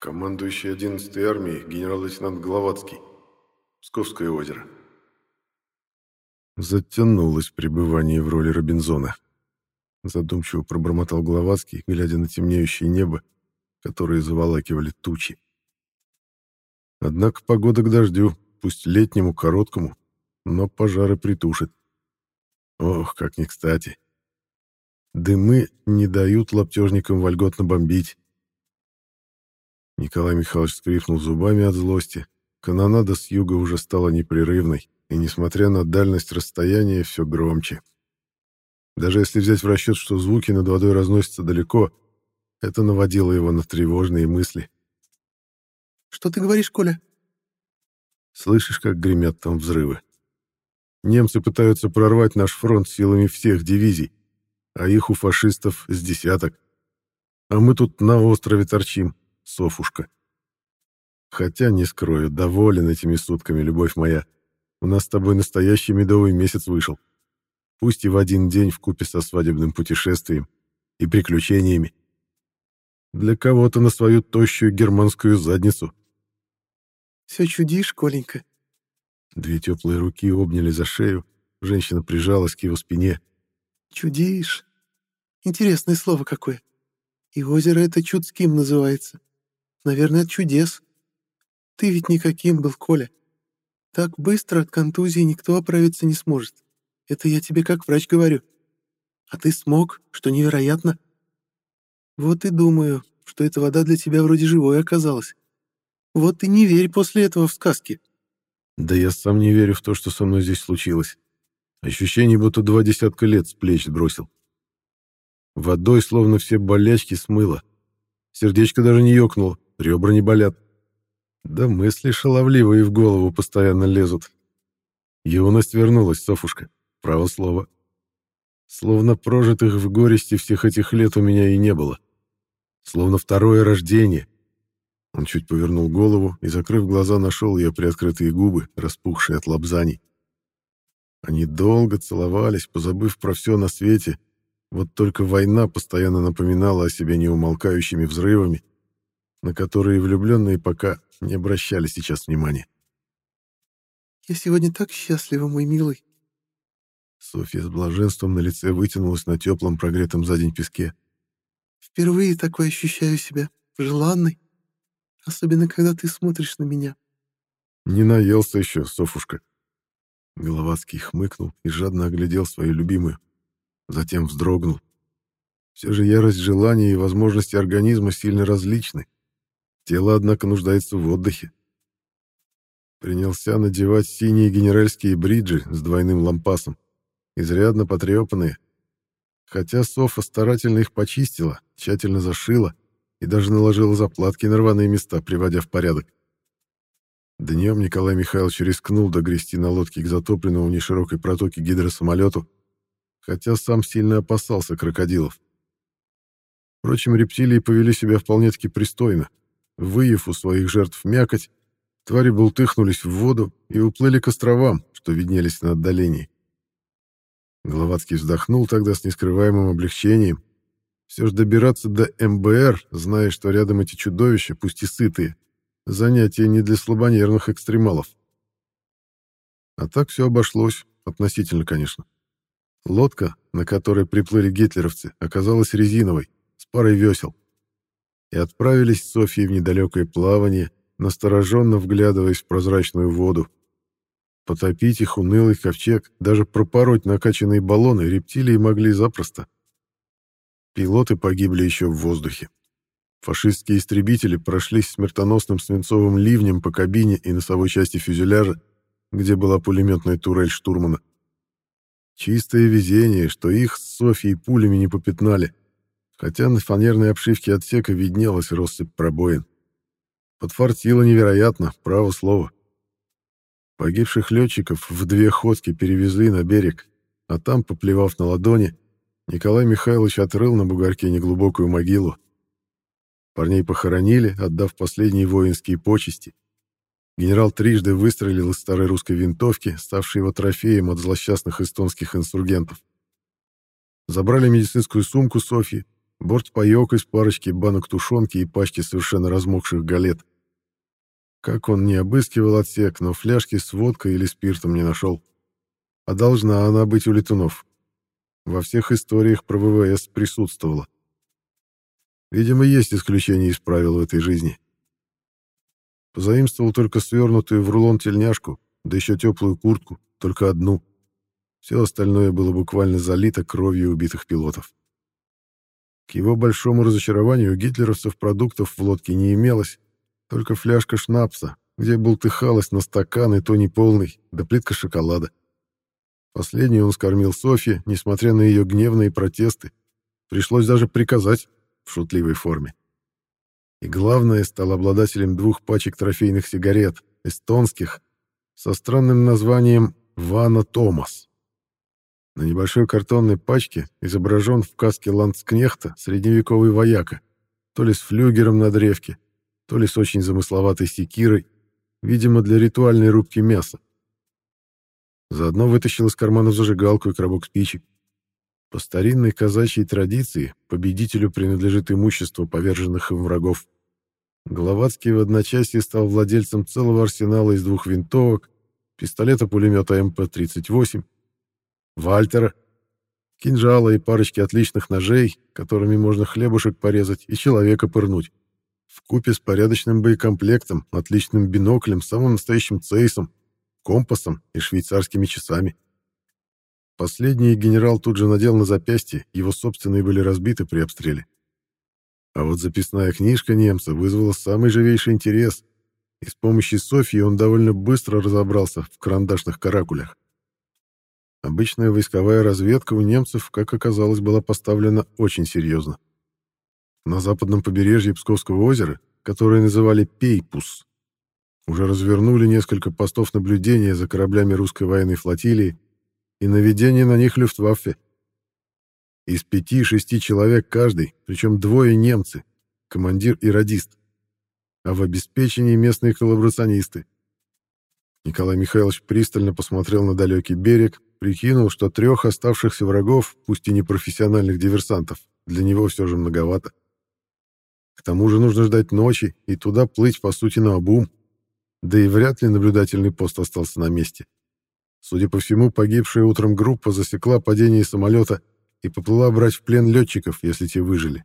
Командующий 11-й армией генерал-лейтенант Гловацкий. Псковское озеро. Затянулось пребывание в роли Робинзона. Задумчиво пробормотал Гловацкий, глядя на темнеющее небо, которое заволакивали тучи. Однако погода к дождю, пусть летнему, короткому, но пожары притушит. Ох, как не кстати. Дымы не дают лаптежникам вольготно бомбить. Николай Михайлович скрипнул зубами от злости. Канонада с юга уже стала непрерывной, и, несмотря на дальность расстояния, все громче. Даже если взять в расчет, что звуки над водой разносятся далеко, это наводило его на тревожные мысли. «Что ты говоришь, Коля?» Слышишь, как гремят там взрывы? Немцы пытаются прорвать наш фронт силами всех дивизий, а их у фашистов с десяток. А мы тут на острове торчим, Софушка. Хотя, не скрою, доволен этими сутками, любовь моя. У нас с тобой настоящий медовый месяц вышел. Пусть и в один день в купе со свадебным путешествием и приключениями. Для кого-то на свою тощую германскую задницу. «Все чудишь, Коленька?» Две теплые руки обняли за шею, женщина прижалась к его спине. «Чудишь? Интересное слово какое. И озеро это чудским называется. Наверное, от чудес. Ты ведь никаким был, Коля. Так быстро от контузии никто оправиться не сможет. Это я тебе как врач говорю. А ты смог, что невероятно. Вот и думаю, что эта вода для тебя вроде живой оказалась. Вот и не верь после этого в сказки. Да я сам не верю в то, что со мной здесь случилось. Ощущение, будто два десятка лет с плеч сбросил. Водой словно все болячки смыло. Сердечко даже не ёкнуло, ребра не болят. Да мысли шаловливые в голову постоянно лезут. Юность вернулась, Софушка, право слово. Словно прожитых в горести всех этих лет у меня и не было. Словно второе рождение. Он чуть повернул голову и, закрыв глаза, нашел ее приоткрытые губы, распухшие от лобзаний. Они долго целовались, позабыв про все на свете. Вот только война постоянно напоминала о себе неумолкающими взрывами, на которые влюбленные пока не обращали сейчас внимания. «Я сегодня так счастлива, мой милый!» Софья с блаженством на лице вытянулась на теплом прогретом за день песке. «Впервые такой ощущаю себя, желанной, особенно когда ты смотришь на меня». «Не наелся еще, Софушка». Головацкий хмыкнул и жадно оглядел свою любимую. Затем вздрогнул. Все же ярость желания и возможности организма сильно различны. Тело, однако, нуждается в отдыхе. Принялся надевать синие генеральские бриджи с двойным лампасом, изрядно потрепанные. Хотя Софа старательно их почистила, тщательно зашила и даже наложила заплатки на рваные места, приводя в порядок. Днем Николай Михайлович рискнул догрести на лодке к затопленному в неширокой протоке гидросамолету, хотя сам сильно опасался крокодилов. Впрочем, рептилии повели себя вполне-таки пристойно. Выев у своих жертв мякоть, твари бултыхнулись в воду и уплыли к островам, что виднелись на отдалении. Гловацкий вздохнул тогда с нескрываемым облегчением. Все же добираться до МБР, зная, что рядом эти чудовища, пусть и сытые, занятие не для слабонервных экстремалов. А так все обошлось, относительно, конечно. Лодка, на которой приплыли гитлеровцы, оказалась резиновой, с парой весел и отправились с Софьей в недалекое плавание, настороженно вглядываясь в прозрачную воду. Потопить их унылый ковчег, даже пропороть накачанные баллоны рептилии могли запросто. Пилоты погибли еще в воздухе. Фашистские истребители прошлись смертоносным свинцовым ливнем по кабине и носовой части фюзеляжа, где была пулеметная турель штурмана. Чистое везение, что их с Софьей пулями не попятнали — хотя на фанерной обшивке отсека виднелась россыпь пробоин. Подфартило невероятно, право слово. Погибших летчиков в две ходки перевезли на берег, а там, поплевав на ладони, Николай Михайлович отрыл на бугорке неглубокую могилу. Парней похоронили, отдав последние воинские почести. Генерал трижды выстрелил из старой русской винтовки, ставшей его трофеем от злосчастных эстонских инсургентов. Забрали медицинскую сумку Софьи, бортпаёк из парочки банок тушенки и пачки совершенно размокших галет. Как он не обыскивал отсек, но фляжки с водкой или спиртом не нашел. А должна она быть у летунов. Во всех историях про ВВС присутствовала. Видимо, есть исключения из правил в этой жизни. Позаимствовал только свернутую в рулон тельняшку, да еще теплую куртку, только одну. Все остальное было буквально залито кровью убитых пилотов. К его большому разочарованию гитлеровцев продуктов в лодке не имелось, только фляжка шнапса, где бултыхалась на стакан и то неполный, да плитка шоколада. Последнюю он скормил Софье, несмотря на ее гневные протесты. Пришлось даже приказать в шутливой форме. И главное, стал обладателем двух пачек трофейных сигарет, эстонских, со странным названием «Вана Томас». На небольшой картонной пачке изображен в каске ландскнехта средневековый вояка, то ли с флюгером на древке, то ли с очень замысловатой секирой, видимо, для ритуальной рубки мяса. Заодно вытащил из кармана зажигалку и коробок спичек. По старинной казачьей традиции победителю принадлежит имущество поверженных им врагов. Головацкий в одночасье стал владельцем целого арсенала из двух винтовок, пистолета-пулемета МП-38, Вальтера, кинжала и парочки отличных ножей, которыми можно хлебушек порезать и человека пырнуть в купе с порядочным боекомплектом, отличным биноклем, самым настоящим цейсом, компасом и швейцарскими часами. Последний генерал тут же надел на запястье, его собственные были разбиты при обстреле. А вот записная книжка немца вызвала самый живейший интерес, и с помощью Софьи он довольно быстро разобрался в карандашных каракулях. Обычная войсковая разведка у немцев, как оказалось, была поставлена очень серьезно на западном побережье Псковского озера, которое называли Пейпус. Уже развернули несколько постов наблюдения за кораблями русской военной флотилии и наведение на них Люфтваффе. Из пяти-шести человек каждый, причем двое немцы, командир и радист, а в обеспечении местные коллаборационисты. Николай Михайлович пристально посмотрел на далекий берег, прикинул, что трех оставшихся врагов, пусть и не профессиональных диверсантов, для него все же многовато. К тому же нужно ждать ночи и туда плыть, по сути, на обум. Да и вряд ли наблюдательный пост остался на месте. Судя по всему, погибшая утром группа засекла падение самолета и поплыла брать в плен летчиков, если те выжили.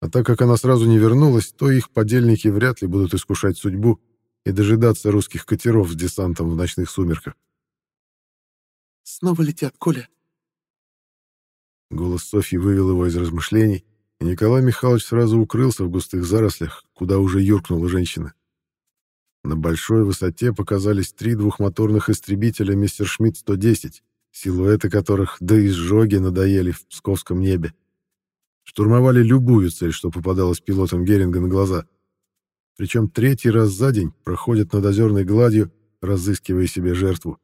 А так как она сразу не вернулась, то их подельники вряд ли будут искушать судьбу и дожидаться русских катеров с десантом в ночных сумерках. «Снова летят, Коля!» Голос Софьи вывел его из размышлений, и Николай Михайлович сразу укрылся в густых зарослях, куда уже юркнула женщина. На большой высоте показались три двухмоторных истребителя «Мистер Шмидт-110», силуэты которых до изжоги надоели в псковском небе. Штурмовали любую цель, что попадалась пилотам Геринга на глаза. Причем третий раз за день проходят над озерной гладью, разыскивая себе жертву.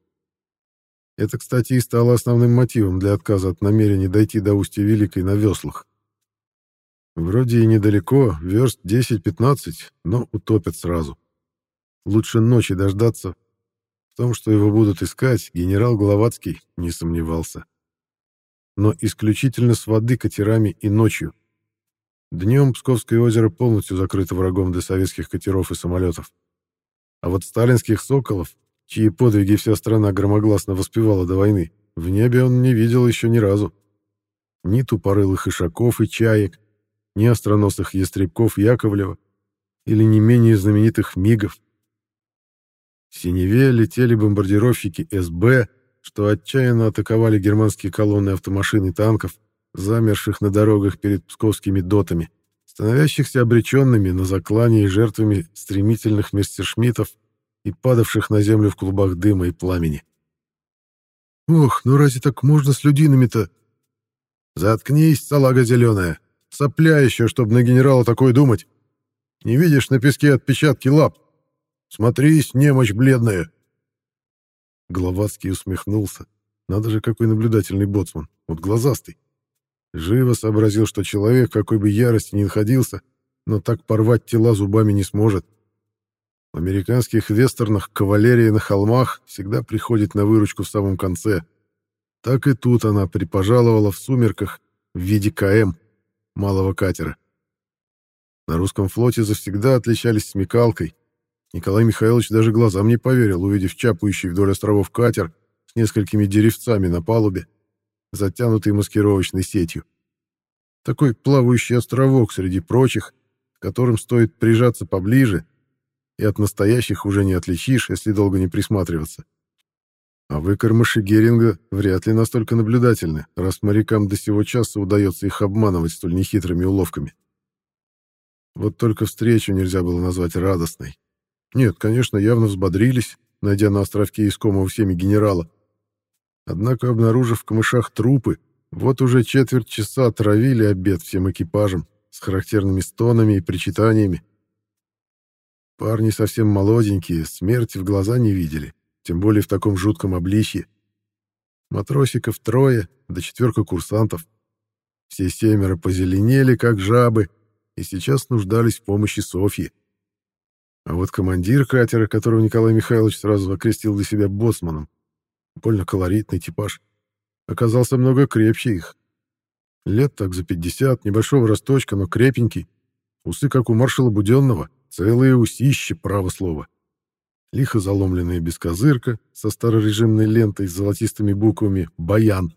Это, кстати, и стало основным мотивом для отказа от намерения дойти до устья Великой на веслах. Вроде и недалеко, верст 10-15, но утопят сразу. Лучше ночи дождаться. В том, что его будут искать, генерал Головацкий не сомневался. Но исключительно с воды катерами и ночью. Днем Псковское озеро полностью закрыто врагом для советских катеров и самолетов. А вот сталинских «Соколов», чьи подвиги вся страна громогласно воспевала до войны, в небе он не видел еще ни разу. Ни тупорылых ишаков и чаек, ни остроносых ястребков Яковлева или не менее знаменитых мигов. В синеве летели бомбардировщики СБ, что отчаянно атаковали германские колонны автомашин и танков, замерших на дорогах перед псковскими дотами, становящихся обреченными на заклание и жертвами стремительных мессершмиттов и падавших на землю в клубах дыма и пламени. «Ох, ну разве так можно с людинами-то?» «Заткнись, салага зеленая!» Сопля еще, чтобы на генерала такое думать. Не видишь на песке отпечатки лап? Смотрись, немощь бледная!» Гловацкий усмехнулся. Надо же, какой наблюдательный боцман. Вот глазастый. Живо сообразил, что человек, какой бы ярости ни находился, но так порвать тела зубами не сможет. В американских вестернах кавалерия на холмах всегда приходит на выручку в самом конце. Так и тут она припожаловала в сумерках в виде КМ малого катера. На русском флоте завсегда отличались смекалкой. Николай Михайлович даже глазам не поверил, увидев чапающий вдоль островов катер с несколькими деревцами на палубе, затянутый маскировочной сетью. Такой плавающий островок среди прочих, к которым стоит прижаться поближе, и от настоящих уже не отличишь, если долго не присматриваться. А выкормыши Геринга вряд ли настолько наблюдательны, раз морякам до сего часа удается их обманывать столь нехитрыми уловками. Вот только встречу нельзя было назвать радостной. Нет, конечно, явно взбодрились, найдя на островке искомого всеми генерала. Однако, обнаружив в камышах трупы, вот уже четверть часа отравили обед всем экипажем с характерными стонами и причитаниями. Парни совсем молоденькие, смерти в глаза не видели тем более в таком жутком обличье. Матросиков трое, да четверка курсантов. Все семеро позеленели, как жабы, и сейчас нуждались в помощи Софьи. А вот командир катера, которого Николай Михайлович сразу окрестил для себя боссманом, больно колоритный типаж, оказался много крепче их. Лет так за 50, небольшого росточка, но крепенький. Усы, как у маршала Буденного, целые усищи, право слово лихо заломленная бескозырка со старорежимной лентой с золотистыми буквами «Баян».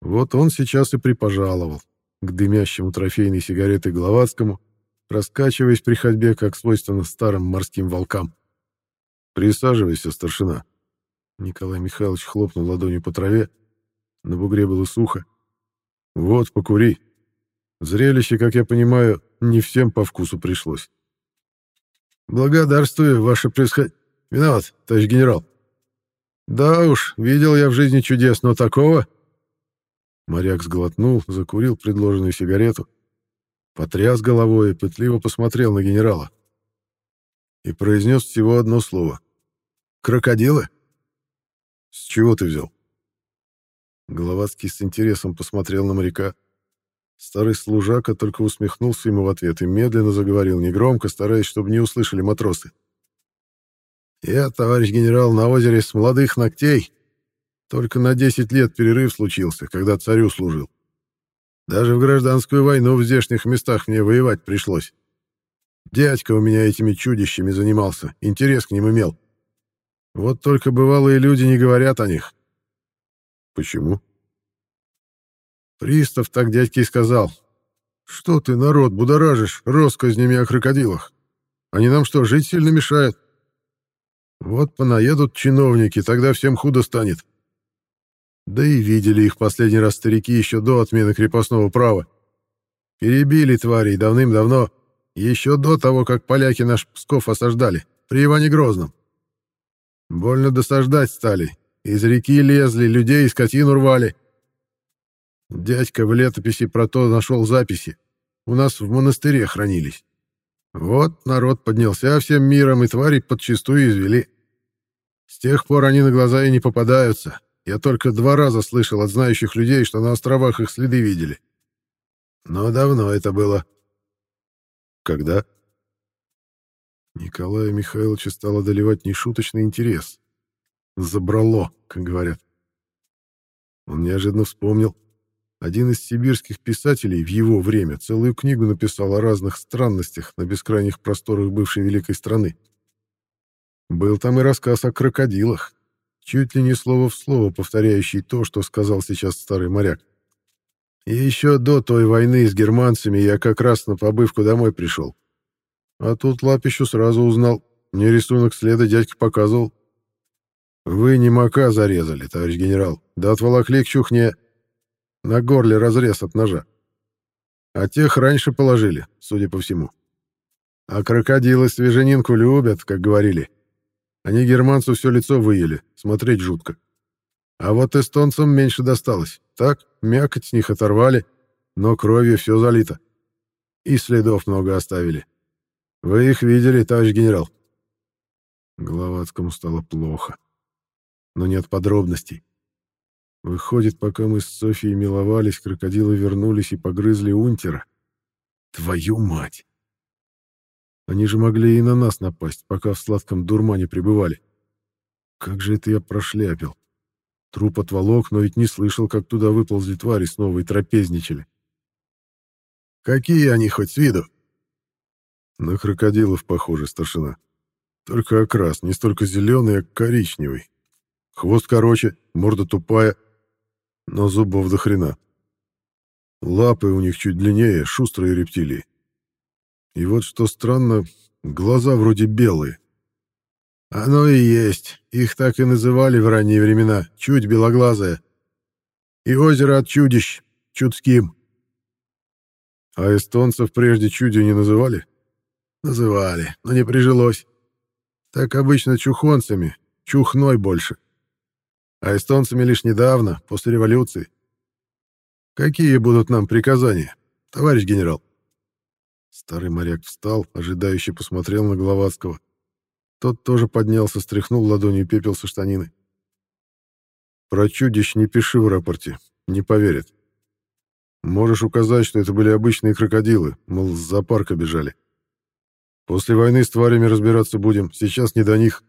Вот он сейчас и припожаловал к дымящему трофейной сигареты Гловацкому, раскачиваясь при ходьбе, как свойственно старым морским волкам. «Присаживайся, старшина». Николай Михайлович хлопнул ладонью по траве. На бугре было сухо. «Вот, покури. Зрелище, как я понимаю, не всем по вкусу пришлось». Благодарствую, ваше происход... Виноват, товарищ генерал. Да уж, видел я в жизни чудес, но такого... Моряк сглотнул, закурил предложенную сигарету, потряс головой и пытливо посмотрел на генерала. И произнес всего одно слово. «Крокодилы?» «С чего ты взял?» Головацкий с интересом посмотрел на моряка. Старый служака только усмехнулся ему в ответ и медленно заговорил, негромко, стараясь, чтобы не услышали матросы. «Я, товарищ генерал, на озере с молодых ногтей. Только на 10 лет перерыв случился, когда царю служил. Даже в гражданскую войну в здешних местах мне воевать пришлось. Дядька у меня этими чудищами занимался, интерес к ним имел. Вот только бывалые люди не говорят о них». «Почему?» Пристав так дядьке и сказал. «Что ты, народ, будоражишь россказнями о крокодилах? Они нам что, жить сильно мешают? Вот понаедут чиновники, тогда всем худо станет». Да и видели их последний раз старики еще до отмены крепостного права. Перебили тварей давным-давно, еще до того, как поляки наш Псков осаждали, при Иване Грозном. Больно досаждать стали, из реки лезли, людей и скотину рвали. Дядька в летописи про то нашел записи. У нас в монастыре хранились. Вот народ поднялся всем миром, и твари подчистую извели. С тех пор они на глаза и не попадаются. Я только два раза слышал от знающих людей, что на островах их следы видели. Но давно это было. Когда? Николая Михайловича стал одолевать нешуточный интерес. Забрало, как говорят. Он неожиданно вспомнил, один из сибирских писателей в его время целую книгу написал о разных странностях на бескрайних просторах бывшей великой страны. Был там и рассказ о крокодилах, чуть ли не слово в слово повторяющий то, что сказал сейчас старый моряк. И еще до той войны с германцами я как раз на побывку домой пришел. А тут Лапищу сразу узнал. Мне рисунок следа дядька показывал. Вы не мака зарезали, товарищ генерал. Да отволокли к чухне. На горле разрез от ножа. А тех раньше положили, судя по всему. А крокодилы свеженинку любят, как говорили. Они германцу все лицо выели, смотреть жутко. А вот эстонцам меньше досталось. Так, мякоть с них оторвали, но кровью все залито. И следов много оставили. Вы их видели, товарищ генерал? Головацкому стало плохо. Но нет подробностей. Выходит, пока мы с Софией миловались, крокодилы вернулись и погрызли унтера. Твою мать! Они же могли и на нас напасть, пока в сладком дурмане пребывали. Как же это я прошляпил? Труп отволок, но ведь не слышал, как туда выползли твари снова и трапезничали. Какие они хоть с виду? На крокодилов похожи, старшина. Только окрас не столько зеленый, а коричневый. Хвост короче, морда тупая, но зубов до хрена. Лапы у них чуть длиннее, шустрые рептилии. И вот что странно, глаза вроде белые. Оно и есть. Их так и называли в ранние времена. Чуть белоглазая. И озеро от чудищ. Чудским. А эстонцев прежде чудью не называли? Называли, но не прижилось. Так обычно чухонцами. Чухной больше. А эстонцами лишь недавно, после революции. Какие будут нам приказания, товарищ генерал? Старый моряк встал, ожидающе посмотрел на Головацкого. Тот тоже поднялся, стряхнул ладонью пепел со штанины. Про чудищ не пиши в рапорте, не поверят. Можешь указать, что это были обычные крокодилы, мол, с зоопарка бежали. После войны с тварями разбираться будем, сейчас не до них.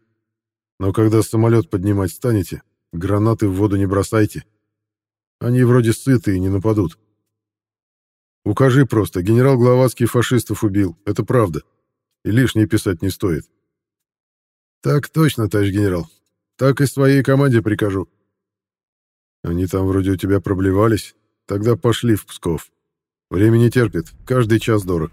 Но когда самолет поднимать станете, гранаты в воду не бросайте. Они вроде сытые, не нападут. Укажи просто, генерал Гловацкий фашистов убил, это правда. И лишнее писать не стоит. Так точно, товарищ генерал. Так и своей команде прикажу. Они там вроде у тебя проблевались. Тогда пошли в Псков. Время не терпит, каждый час дорог.